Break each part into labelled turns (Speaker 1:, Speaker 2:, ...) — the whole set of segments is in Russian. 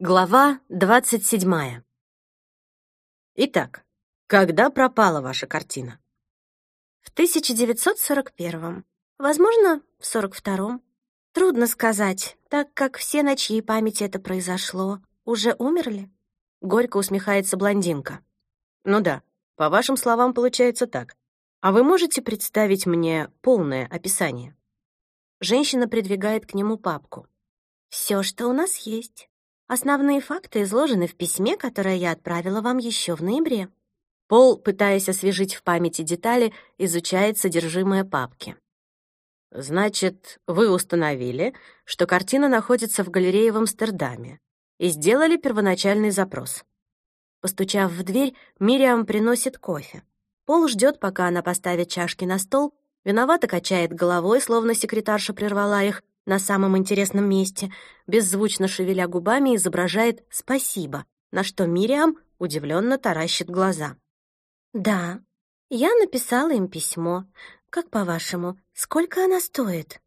Speaker 1: Глава двадцать седьмая. Итак, когда пропала ваша картина?
Speaker 2: В 1941-м. Возможно, в 42-м. Трудно сказать, так как все, на чьей памяти это произошло, уже умерли.
Speaker 1: Горько усмехается блондинка. Ну да, по вашим словам получается так. А вы можете представить мне полное описание? Женщина придвигает к нему папку.
Speaker 2: Все, что у нас есть. Основные факты изложены в письме, которое я отправила вам еще в ноябре.
Speaker 1: Пол, пытаясь освежить в памяти детали, изучает содержимое папки. Значит, вы установили, что картина находится в галерее в Амстердаме и сделали первоначальный запрос. Постучав в дверь, Мириам приносит кофе. Пол ждет, пока она поставит чашки на стол, виновато качает головой, словно секретарша прервала их, на самом интересном месте, беззвучно шевеля губами, изображает «спасибо», на что Мириам удивленно таращит глаза.
Speaker 2: «Да, я написала им письмо. Как по-вашему, сколько она стоит?»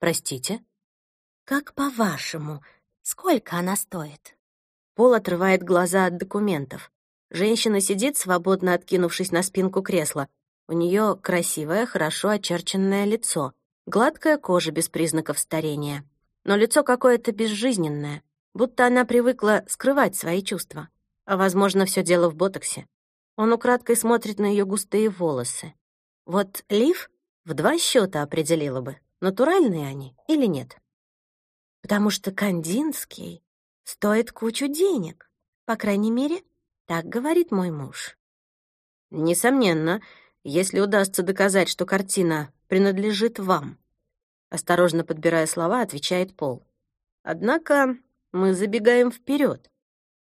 Speaker 1: «Простите?»
Speaker 2: «Как по-вашему, сколько она стоит?»
Speaker 1: Пол отрывает глаза от документов. Женщина сидит, свободно откинувшись на спинку кресла. У нее красивое, хорошо очерченное лицо — Гладкая кожа без признаков старения, но лицо какое-то безжизненное, будто она привыкла скрывать свои чувства. А, возможно, все дело в ботоксе. Он украдкой смотрит на ее густые волосы. Вот Лив в два счета определила бы, натуральные они или нет.
Speaker 2: Потому что Кандинский стоит кучу денег. По крайней мере, так говорит мой муж.
Speaker 1: Несомненно, если удастся доказать, что картина принадлежит вам. Осторожно подбирая слова, отвечает Пол. Однако мы забегаем вперед.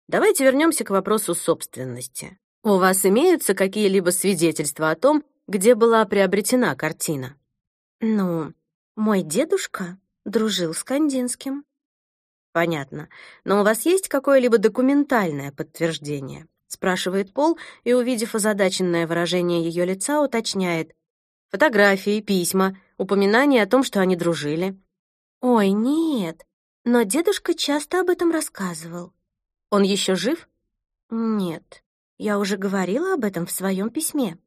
Speaker 1: Давайте вернемся к вопросу собственности. У вас имеются какие-либо свидетельства о том, где была приобретена картина?
Speaker 2: Ну, мой дедушка дружил с Кандинским.
Speaker 1: Понятно. Но у вас есть какое-либо документальное подтверждение? Спрашивает Пол и, увидев озадаченное выражение ее лица, уточняет. Фотографии, письма, упоминания о том, что они дружили.
Speaker 2: «Ой, нет, но дедушка часто об этом рассказывал».
Speaker 1: «Он еще жив?»
Speaker 2: «Нет, я уже говорила об этом в своем письме».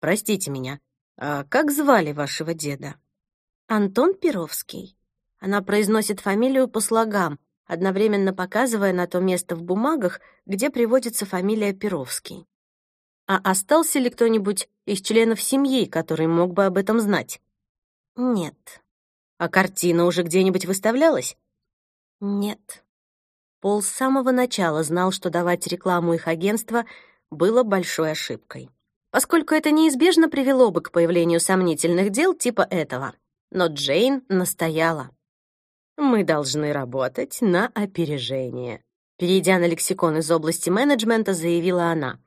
Speaker 1: «Простите меня, а как звали вашего деда?»
Speaker 2: «Антон Перовский». Она произносит фамилию по слогам, одновременно показывая на то место в бумагах, где приводится фамилия Перовский.
Speaker 1: А остался ли кто-нибудь из членов семьи, который мог бы об этом знать?
Speaker 2: Нет.
Speaker 1: А картина уже где-нибудь выставлялась?
Speaker 2: Нет.
Speaker 1: Пол с самого начала знал, что давать рекламу их агентства было большой ошибкой, поскольку это неизбежно привело бы к появлению сомнительных дел типа этого. Но Джейн настояла. «Мы должны работать на опережение», перейдя на лексикон из области менеджмента, заявила она.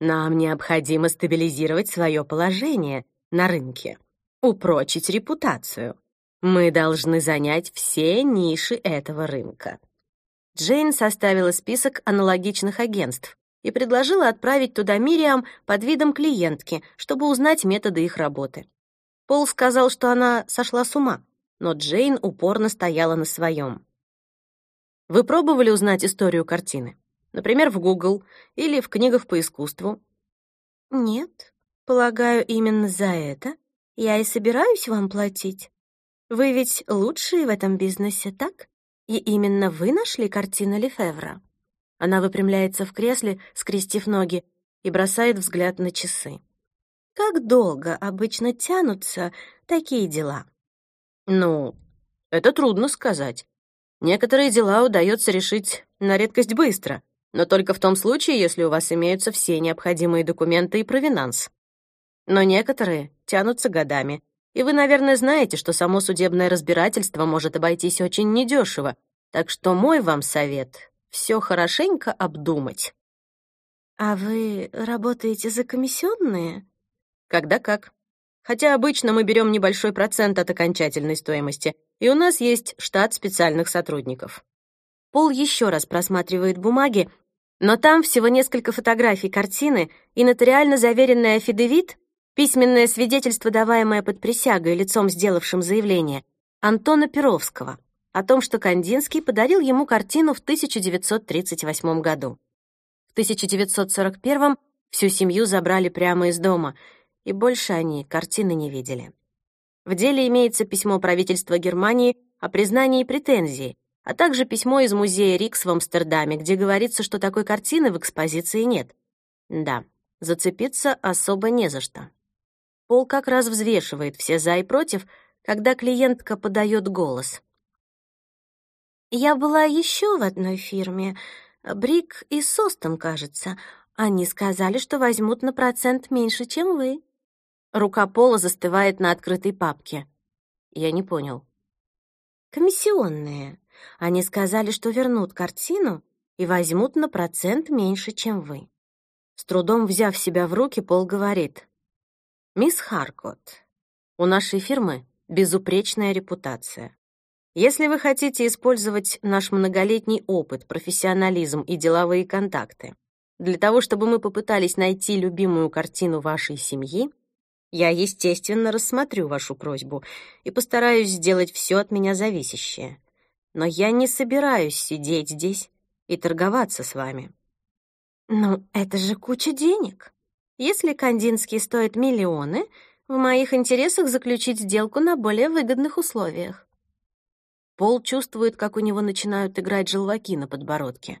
Speaker 1: Нам необходимо стабилизировать свое положение на рынке, упрочить репутацию. Мы должны занять все ниши этого рынка. Джейн составила список аналогичных агентств и предложила отправить туда Мириам под видом клиентки, чтобы узнать методы их работы. Пол сказал, что она сошла с ума, но Джейн упорно стояла на своем. Вы пробовали узнать историю картины? Например, в Google или в книгах по искусству.
Speaker 2: Нет, полагаю, именно за это я и собираюсь вам платить. Вы ведь лучшие в этом бизнесе, так? И именно вы нашли картину Лефевра.
Speaker 1: Она выпрямляется в кресле, скрестив ноги, и бросает взгляд на часы.
Speaker 2: Как долго обычно тянутся такие дела?
Speaker 1: Ну, это трудно сказать. Некоторые дела удается решить на редкость быстро, но только в том случае, если у вас имеются все необходимые документы и провинанс. Но некоторые тянутся годами, и вы, наверное, знаете, что само судебное разбирательство может обойтись очень недешево, так что мой вам совет — все хорошенько обдумать.
Speaker 2: А вы работаете за комиссионные?
Speaker 1: Когда как. Хотя обычно мы берем небольшой процент от окончательной стоимости, и у нас есть штат специальных сотрудников. Пол еще раз просматривает бумаги но там всего несколько фотографий картины и нотариально заверенный афидевит, письменное свидетельство, даваемое под присягой лицом, сделавшим заявление, Антона Перовского. о том, что Кандинский подарил ему картину в 1938 году. В 1941 всю семью забрали прямо из дома, и больше они картины не видели. В деле имеется письмо правительства Германии о признании претензий, а также письмо из музея Рикс в Амстердаме, где говорится, что такой картины в экспозиции нет. Да, зацепиться особо не за что. Пол как раз взвешивает все «за» и «против», когда клиентка подает голос.
Speaker 2: «Я была еще в одной фирме, Брик и Состон, кажется. Они сказали, что возьмут на процент меньше, чем вы».
Speaker 1: Рука Пола застывает на открытой папке. Я не понял.
Speaker 2: «Комиссионные. Они сказали, что вернут картину и возьмут на процент меньше, чем вы».
Speaker 1: С трудом взяв себя в руки, Пол говорит. «Мисс Харкот, у нашей фирмы безупречная репутация. Если вы хотите использовать наш многолетний опыт, профессионализм и деловые контакты для того, чтобы мы попытались найти любимую картину вашей семьи, я, естественно, рассмотрю вашу просьбу и постараюсь сделать все от меня зависящее. Но я не собираюсь сидеть здесь и торговаться с вами.
Speaker 2: Ну, это же куча денег. Если Кандинский стоит миллионы, в моих интересах заключить сделку на более выгодных условиях.
Speaker 1: Пол чувствует, как у него начинают играть желваки на подбородке.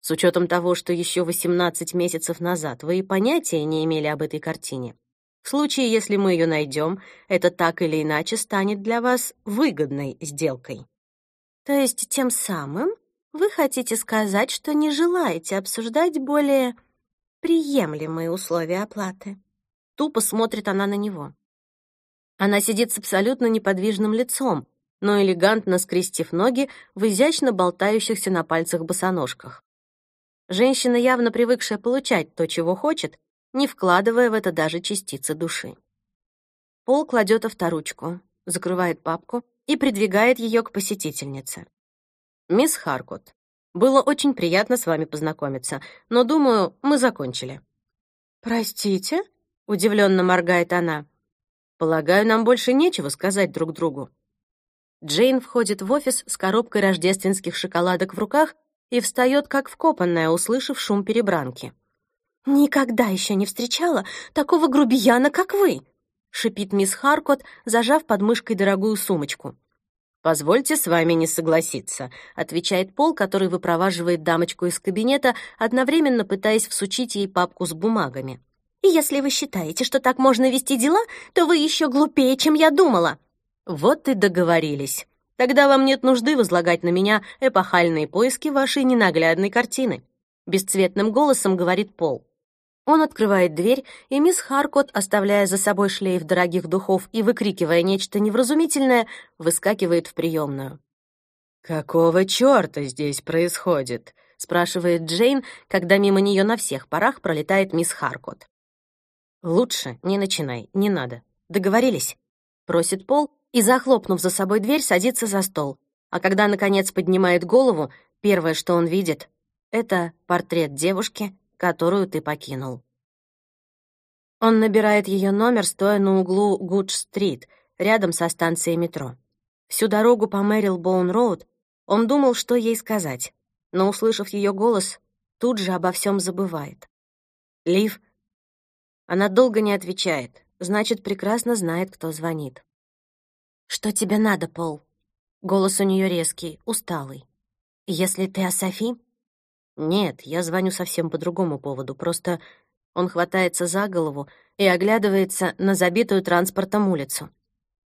Speaker 1: С учетом того, что еще 18 месяцев назад вы и понятия не имели об этой картине. В случае, если мы ее найдем, это так или иначе станет для вас выгодной сделкой.
Speaker 2: То есть тем самым вы хотите сказать, что не желаете обсуждать более приемлемые условия оплаты.
Speaker 1: Тупо смотрит она на него. Она сидит с абсолютно неподвижным лицом, но элегантно скрестив ноги в изящно болтающихся на пальцах босоножках. Женщина, явно привыкшая получать то, чего хочет, не вкладывая в это даже частицы души. Пол кладет авторучку, закрывает папку и придвигает ее к посетительнице. «Мисс Харкот, было очень приятно с вами познакомиться, но, думаю, мы закончили».
Speaker 2: «Простите?»
Speaker 1: — удивленно моргает она. «Полагаю, нам больше нечего сказать друг другу». Джейн входит в офис с коробкой рождественских шоколадок в руках и встает как вкопанная, услышав шум перебранки.
Speaker 2: «Никогда еще не встречала такого грубияна, как вы!» — шипит мисс Харкот, зажав под мышкой дорогую сумочку.
Speaker 1: «Позвольте с вами не согласиться», — отвечает Пол, который выпроваживает дамочку из кабинета, одновременно пытаясь всучить ей папку с бумагами.
Speaker 2: «И если вы считаете, что так можно вести дела, то вы еще глупее, чем я думала».
Speaker 1: «Вот и договорились. Тогда вам нет нужды возлагать на меня эпохальные поиски вашей ненаглядной картины», — бесцветным голосом говорит Пол. Он открывает дверь, и мисс Харкот, оставляя за собой шлейф дорогих духов и выкрикивая нечто невразумительное, выскакивает в приемную. «Какого чёрта здесь происходит?» — спрашивает Джейн, когда мимо нее на всех парах пролетает мисс Харкот. «Лучше не начинай, не надо. Договорились?» — просит Пол и, захлопнув за собой дверь, садится за стол. А когда, наконец, поднимает голову, первое, что он видит, — это портрет девушки, которую ты покинул. Он набирает ее номер, стоя на углу Гудж-стрит, рядом со станцией метро. Всю дорогу по Мэрил-Боун-Роуд он думал, что ей сказать, но, услышав ее голос, тут же обо всем забывает. «Лив?» Она долго не отвечает, значит, прекрасно знает, кто звонит. «Что тебе надо, Пол?» Голос у нее резкий, усталый. «Если ты о Софи, «Нет, я звоню совсем по другому поводу. Просто он хватается за голову и оглядывается на забитую транспортом улицу.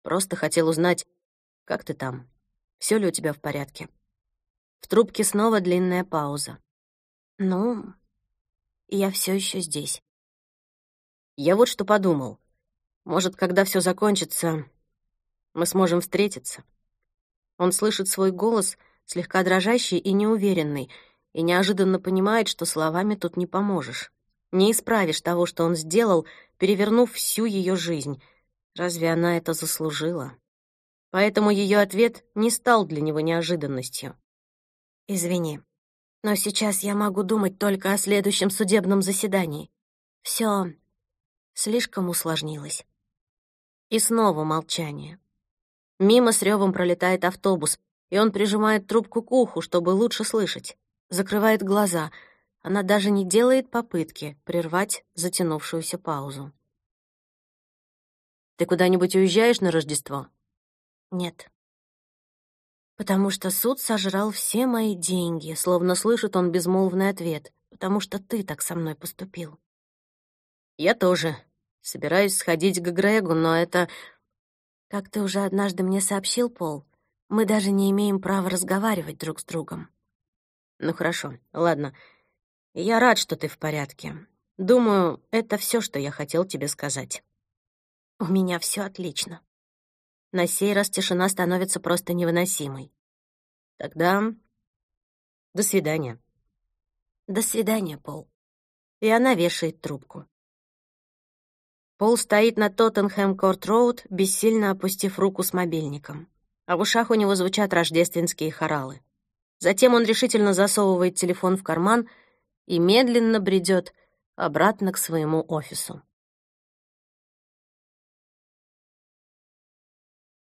Speaker 1: Просто хотел узнать, как ты там? Все ли у тебя в порядке?» В трубке снова длинная пауза.
Speaker 2: «Ну, я все еще здесь».
Speaker 1: «Я вот что подумал. Может, когда все закончится, мы сможем встретиться?» Он слышит свой голос, слегка дрожащий и неуверенный, и неожиданно понимает, что словами тут не поможешь. Не исправишь того, что он сделал, перевернув всю ее жизнь. Разве она это заслужила? Поэтому ее ответ не стал для него неожиданностью.
Speaker 2: «Извини, но сейчас я могу думать только о следующем судебном заседании. Все слишком усложнилось».
Speaker 1: И снова молчание. Мимо с ревом пролетает автобус, и он прижимает трубку к уху, чтобы лучше слышать. Закрывает глаза. Она даже не делает попытки прервать затянувшуюся паузу. «Ты куда-нибудь уезжаешь на Рождество?»
Speaker 2: «Нет». «Потому что суд сожрал все мои деньги», словно слышит он безмолвный ответ, «потому что ты так со мной поступил».
Speaker 1: «Я тоже. Собираюсь сходить к Грегу, но это...»
Speaker 2: «Как ты уже однажды мне сообщил, Пол, мы даже не имеем права разговаривать друг с другом».
Speaker 1: «Ну хорошо, ладно. Я рад, что ты в порядке. Думаю, это все, что я хотел тебе сказать».
Speaker 2: «У меня все отлично».
Speaker 1: На сей раз тишина становится просто невыносимой. Тогда до свидания.
Speaker 2: До свидания, Пол.
Speaker 1: И она вешает трубку. Пол стоит на Тоттенхэм-Корт-Роуд, бессильно опустив руку с мобильником. А в ушах у него звучат рождественские хоралы. Затем он решительно засовывает телефон в карман и медленно бредет обратно к своему офису.